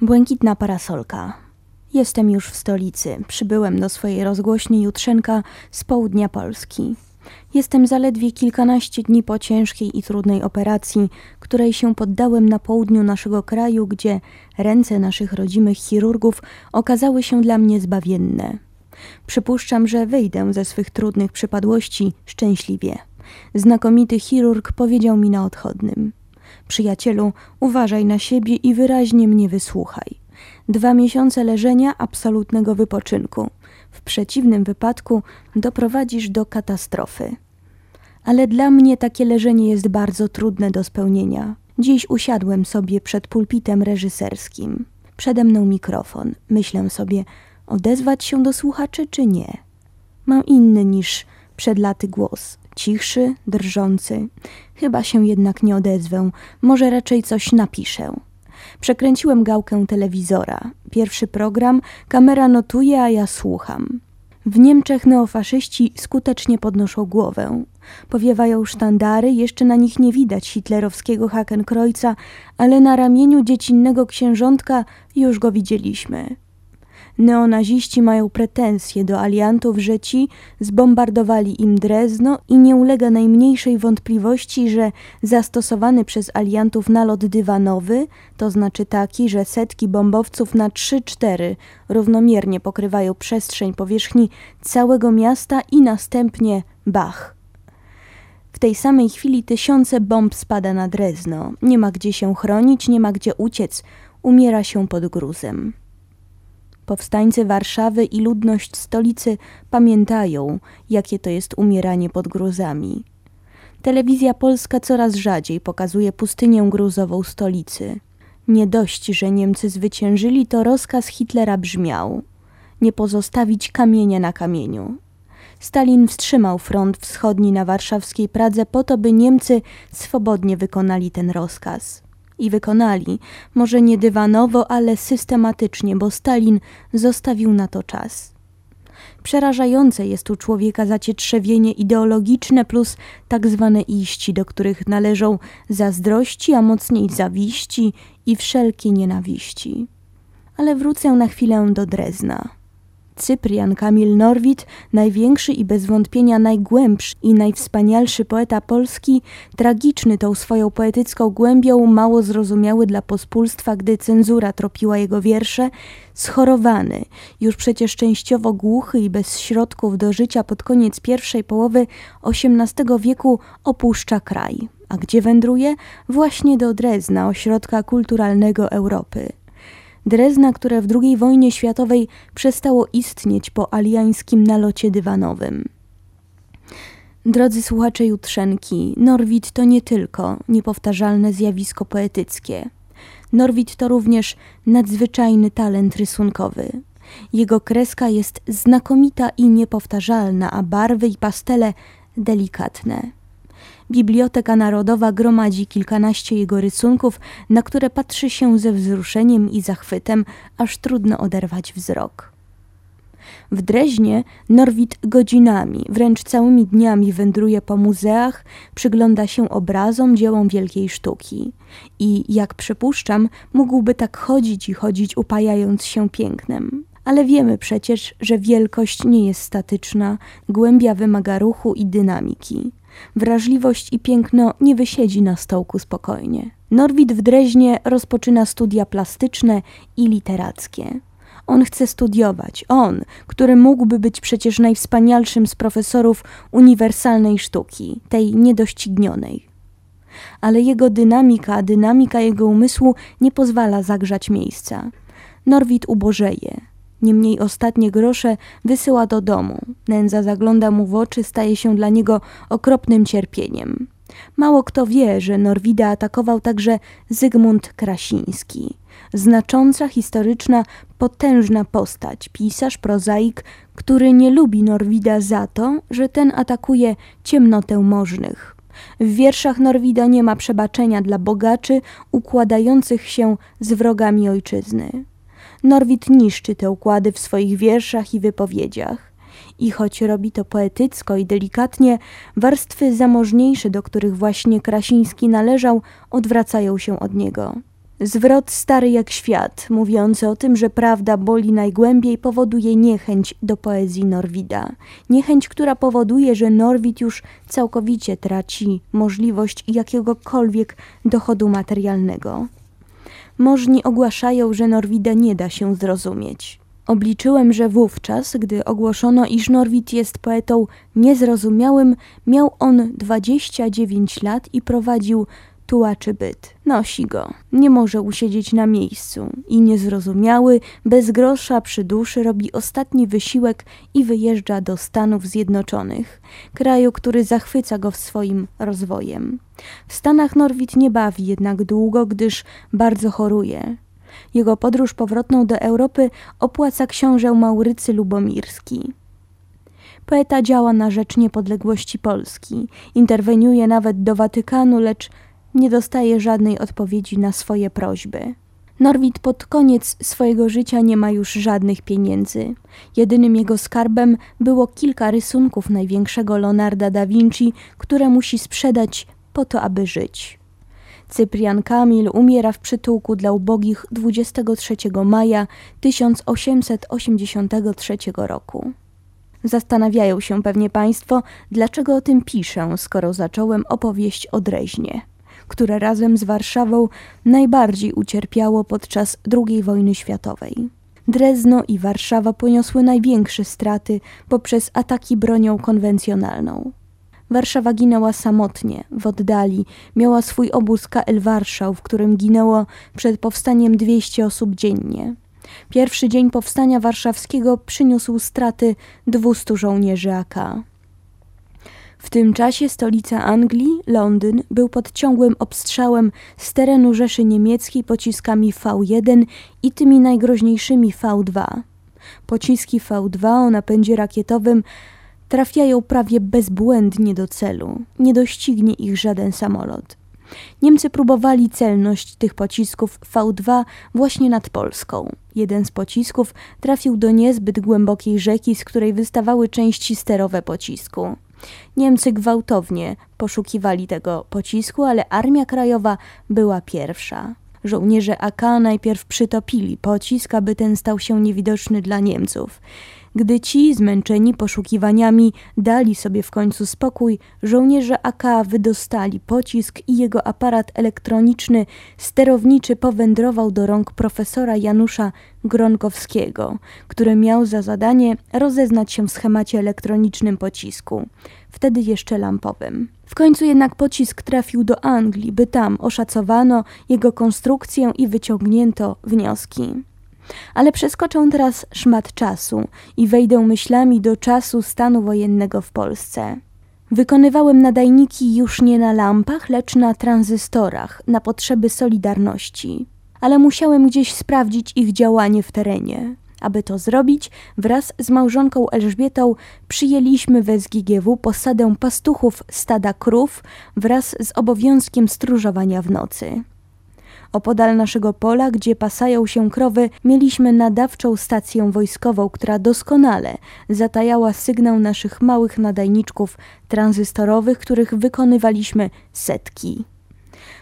Błękitna parasolka. Jestem już w stolicy. Przybyłem do swojej rozgłośni Jutrzenka z południa Polski. Jestem zaledwie kilkanaście dni po ciężkiej i trudnej operacji, której się poddałem na południu naszego kraju, gdzie ręce naszych rodzimych chirurgów okazały się dla mnie zbawienne. Przypuszczam, że wyjdę ze swych trudnych przypadłości szczęśliwie. Znakomity chirurg powiedział mi na odchodnym. Przyjacielu, uważaj na siebie i wyraźnie mnie wysłuchaj. Dwa miesiące leżenia, absolutnego wypoczynku. W przeciwnym wypadku doprowadzisz do katastrofy. Ale dla mnie takie leżenie jest bardzo trudne do spełnienia. Dziś usiadłem sobie przed pulpitem reżyserskim. Przede mną mikrofon. Myślę sobie, odezwać się do słuchaczy czy nie. Mam inny niż przed laty głos cichszy, drżący. Chyba się jednak nie odezwę, może raczej coś napiszę. Przekręciłem gałkę telewizora. Pierwszy program, kamera notuje, a ja słucham. W Niemczech neofaszyści skutecznie podnoszą głowę. Powiewają sztandary, jeszcze na nich nie widać hitlerowskiego Hakenkreuza, ale na ramieniu dziecinnego księżątka już go widzieliśmy. Neonaziści mają pretensje do aliantów, że ci zbombardowali im Drezno i nie ulega najmniejszej wątpliwości, że zastosowany przez aliantów nalot dywanowy, to znaczy taki, że setki bombowców na 3-4 równomiernie pokrywają przestrzeń powierzchni całego miasta i następnie bach. W tej samej chwili tysiące bomb spada na Drezno. Nie ma gdzie się chronić, nie ma gdzie uciec. Umiera się pod gruzem. Powstańcy Warszawy i ludność stolicy pamiętają, jakie to jest umieranie pod gruzami. Telewizja polska coraz rzadziej pokazuje pustynię gruzową stolicy. Nie dość, że Niemcy zwyciężyli, to rozkaz Hitlera brzmiał: nie pozostawić kamienia na kamieniu. Stalin wstrzymał front wschodni na warszawskiej Pradze po to, by Niemcy swobodnie wykonali ten rozkaz i wykonali, może nie dywanowo, ale systematycznie, bo Stalin zostawił na to czas. Przerażające jest u człowieka zacietrzewienie ideologiczne plus tak zwane iści, do których należą zazdrości, a mocniej zawiści i wszelkie nienawiści. Ale wrócę na chwilę do Drezna. Cyprian Kamil Norwid, największy i bez wątpienia najgłębszy i najwspanialszy poeta polski, tragiczny tą swoją poetycką głębią, mało zrozumiały dla pospólstwa, gdy cenzura tropiła jego wiersze, schorowany, już przecież częściowo głuchy i bez środków do życia pod koniec pierwszej połowy XVIII wieku opuszcza kraj. A gdzie wędruje? Właśnie do Drezna, ośrodka kulturalnego Europy. Drezna, które w II wojnie światowej przestało istnieć po aliańskim nalocie dywanowym. Drodzy słuchacze Jutrzenki, Norwid to nie tylko niepowtarzalne zjawisko poetyckie. Norwid to również nadzwyczajny talent rysunkowy. Jego kreska jest znakomita i niepowtarzalna, a barwy i pastele delikatne. Biblioteka Narodowa gromadzi kilkanaście jego rysunków, na które patrzy się ze wzruszeniem i zachwytem, aż trudno oderwać wzrok. W Dreźnie Norwid godzinami, wręcz całymi dniami wędruje po muzeach, przygląda się obrazom, dziełom wielkiej sztuki. I, jak przypuszczam, mógłby tak chodzić i chodzić, upajając się pięknem. Ale wiemy przecież, że wielkość nie jest statyczna, głębia wymaga ruchu i dynamiki. Wrażliwość i piękno nie wysiedzi na stołku spokojnie. Norwid w Dreźnie rozpoczyna studia plastyczne i literackie. On chce studiować, on, który mógłby być przecież najwspanialszym z profesorów uniwersalnej sztuki, tej niedoścignionej. Ale jego dynamika, dynamika jego umysłu nie pozwala zagrzać miejsca. Norwid ubożeje, Niemniej ostatnie grosze wysyła do domu. Nędza zagląda mu w oczy, staje się dla niego okropnym cierpieniem. Mało kto wie, że Norwida atakował także Zygmunt Krasiński. Znacząca, historyczna, potężna postać, pisarz, prozaik, który nie lubi Norwida za to, że ten atakuje ciemnotę możnych. W wierszach Norwida nie ma przebaczenia dla bogaczy układających się z wrogami ojczyzny. Norwid niszczy te układy w swoich wierszach i wypowiedziach. I choć robi to poetycko i delikatnie, warstwy zamożniejsze, do których właśnie Krasiński należał, odwracają się od niego. Zwrot stary jak świat, mówiący o tym, że prawda boli najgłębiej, powoduje niechęć do poezji Norwida. Niechęć, która powoduje, że Norwid już całkowicie traci możliwość jakiegokolwiek dochodu materialnego. Możni ogłaszają, że Norwida nie da się zrozumieć. Obliczyłem, że wówczas, gdy ogłoszono, iż Norwid jest poetą niezrozumiałym, miał on 29 lat i prowadził tułaczy byt. Nosi go. Nie może usiedzieć na miejscu. I niezrozumiały, bez grosza przy duszy robi ostatni wysiłek i wyjeżdża do Stanów Zjednoczonych, kraju, który zachwyca go swoim rozwojem. W Stanach Norwid nie bawi jednak długo, gdyż bardzo choruje. Jego podróż powrotną do Europy opłaca książę Maurycy Lubomirski. Poeta działa na rzecz niepodległości Polski, interweniuje nawet do Watykanu, lecz nie dostaje żadnej odpowiedzi na swoje prośby. Norwid pod koniec swojego życia nie ma już żadnych pieniędzy. Jedynym jego skarbem było kilka rysunków największego Leonarda da Vinci, które musi sprzedać po to, aby żyć. Cyprian Kamil umiera w przytułku dla ubogich 23 maja 1883 roku. Zastanawiają się pewnie Państwo, dlaczego o tym piszę, skoro zacząłem opowieść o Dreźnie które razem z Warszawą najbardziej ucierpiało podczas II wojny światowej. Drezno i Warszawa poniosły największe straty poprzez ataki bronią konwencjonalną. Warszawa ginęła samotnie, w oddali, miała swój obóz KL Warszał, w którym ginęło przed powstaniem 200 osób dziennie. Pierwszy dzień powstania warszawskiego przyniósł straty 200 żołnierzy AK. W tym czasie stolica Anglii, Londyn, był pod ciągłym obstrzałem z terenu Rzeszy Niemieckiej pociskami V1 i tymi najgroźniejszymi V2. Pociski V2 o napędzie rakietowym trafiają prawie bezbłędnie do celu. Nie doścignie ich żaden samolot. Niemcy próbowali celność tych pocisków V2 właśnie nad Polską. Jeden z pocisków trafił do niezbyt głębokiej rzeki, z której wystawały części sterowe pocisku. Niemcy gwałtownie poszukiwali tego pocisku, ale Armia Krajowa była pierwsza. Żołnierze AK najpierw przytopili pocisk, aby ten stał się niewidoczny dla Niemców. Gdy ci, zmęczeni poszukiwaniami, dali sobie w końcu spokój, żołnierze AK wydostali pocisk i jego aparat elektroniczny sterowniczy powędrował do rąk profesora Janusza Gronkowskiego, który miał za zadanie rozeznać się w schemacie elektronicznym pocisku, wtedy jeszcze lampowym. W końcu jednak pocisk trafił do Anglii, by tam oszacowano jego konstrukcję i wyciągnięto wnioski. Ale przeskoczę teraz szmat czasu i wejdę myślami do czasu stanu wojennego w Polsce. Wykonywałem nadajniki już nie na lampach, lecz na tranzystorach, na potrzeby Solidarności. Ale musiałem gdzieś sprawdzić ich działanie w terenie. Aby to zrobić, wraz z małżonką Elżbietą przyjęliśmy w SGGW posadę pastuchów stada krów wraz z obowiązkiem stróżowania w nocy. Opodal naszego pola, gdzie pasają się krowy, mieliśmy nadawczą stację wojskową, która doskonale zatajała sygnał naszych małych nadajniczków tranzystorowych, których wykonywaliśmy setki.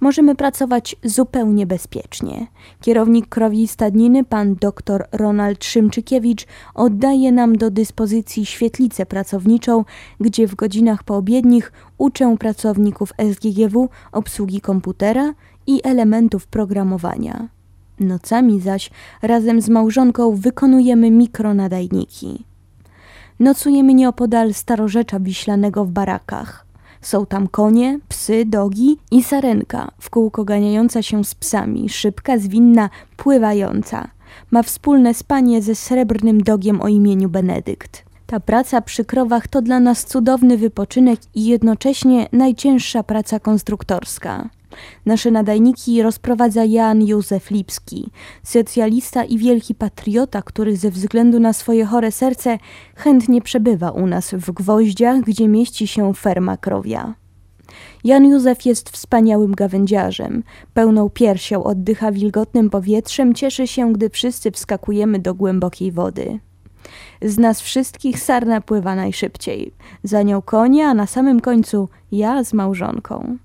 Możemy pracować zupełnie bezpiecznie. Kierownik krowi stadniny, pan dr Ronald Szymczykiewicz, oddaje nam do dyspozycji świetlicę pracowniczą, gdzie w godzinach poobiednich uczę pracowników SGGW obsługi komputera i elementów programowania. Nocami zaś razem z małżonką wykonujemy mikronadajniki. Nocujemy nieopodal starorzecza wiślanego w barakach. Są tam konie, psy, dogi i sarenka, w kółko ganiająca się z psami, szybka, zwinna, pływająca. Ma wspólne spanie ze srebrnym dogiem o imieniu Benedykt. Ta praca przy krowach to dla nas cudowny wypoczynek i jednocześnie najcięższa praca konstruktorska. Nasze nadajniki rozprowadza Jan Józef Lipski, socjalista i wielki patriota, który ze względu na swoje chore serce chętnie przebywa u nas w Gwoździach, gdzie mieści się ferma krowia. Jan Józef jest wspaniałym gawędziarzem, pełną piersią oddycha wilgotnym powietrzem, cieszy się, gdy wszyscy wskakujemy do głębokiej wody. Z nas wszystkich sarna pływa najszybciej, za nią konie, a na samym końcu ja z małżonką.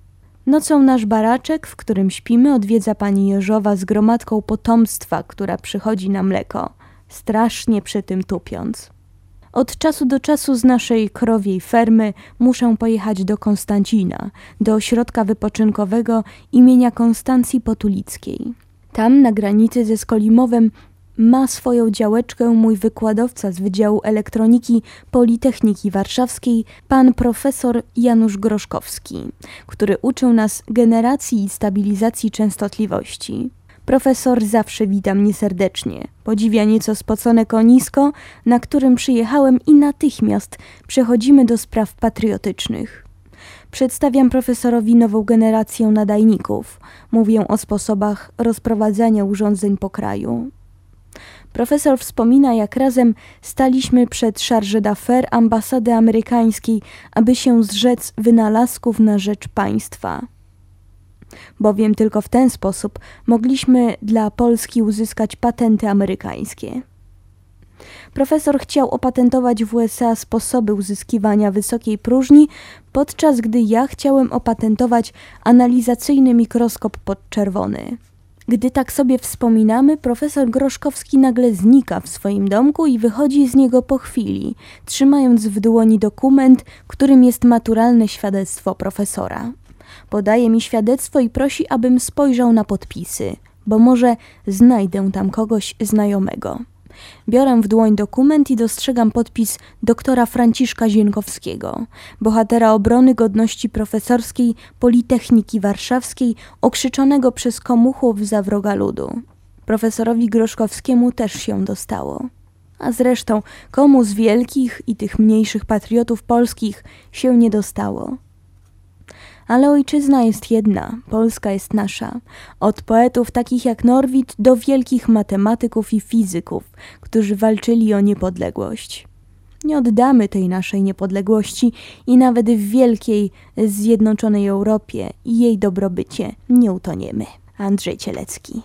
Nocą nasz baraczek, w którym śpimy, odwiedza pani Jeżowa z gromadką potomstwa, która przychodzi na mleko, strasznie przy tym tupiąc. Od czasu do czasu z naszej krowiej fermy muszę pojechać do Konstancina, do ośrodka wypoczynkowego imienia Konstancji Potulickiej. Tam na granicy ze Skolimowem ma swoją działeczkę mój wykładowca z Wydziału Elektroniki Politechniki Warszawskiej, pan profesor Janusz Groszkowski, który uczył nas generacji i stabilizacji częstotliwości. Profesor zawsze wita mnie serdecznie, podziwia nieco spocone konisko, na którym przyjechałem i natychmiast przechodzimy do spraw patriotycznych. Przedstawiam profesorowi nową generację nadajników, mówię o sposobach rozprowadzania urządzeń po kraju. Profesor wspomina, jak razem staliśmy przed charge d'affaires ambasady amerykańskiej, aby się zrzec wynalazków na rzecz państwa. Bowiem tylko w ten sposób mogliśmy dla Polski uzyskać patenty amerykańskie. Profesor chciał opatentować w USA sposoby uzyskiwania wysokiej próżni, podczas gdy ja chciałem opatentować analizacyjny mikroskop podczerwony. Gdy tak sobie wspominamy, profesor Groszkowski nagle znika w swoim domku i wychodzi z niego po chwili, trzymając w dłoni dokument, którym jest maturalne świadectwo profesora. Podaje mi świadectwo i prosi, abym spojrzał na podpisy, bo może znajdę tam kogoś znajomego. Biorę w dłoń dokument i dostrzegam podpis doktora Franciszka Zienkowskiego, bohatera obrony godności profesorskiej Politechniki Warszawskiej, okrzyczonego przez komuchów za wroga ludu. Profesorowi Groszkowskiemu też się dostało. A zresztą komu z wielkich i tych mniejszych patriotów polskich się nie dostało? Ale ojczyzna jest jedna, Polska jest nasza. Od poetów takich jak Norwid do wielkich matematyków i fizyków, którzy walczyli o niepodległość. Nie oddamy tej naszej niepodległości i nawet w wielkiej, zjednoczonej Europie i jej dobrobycie nie utoniemy. Andrzej Cielecki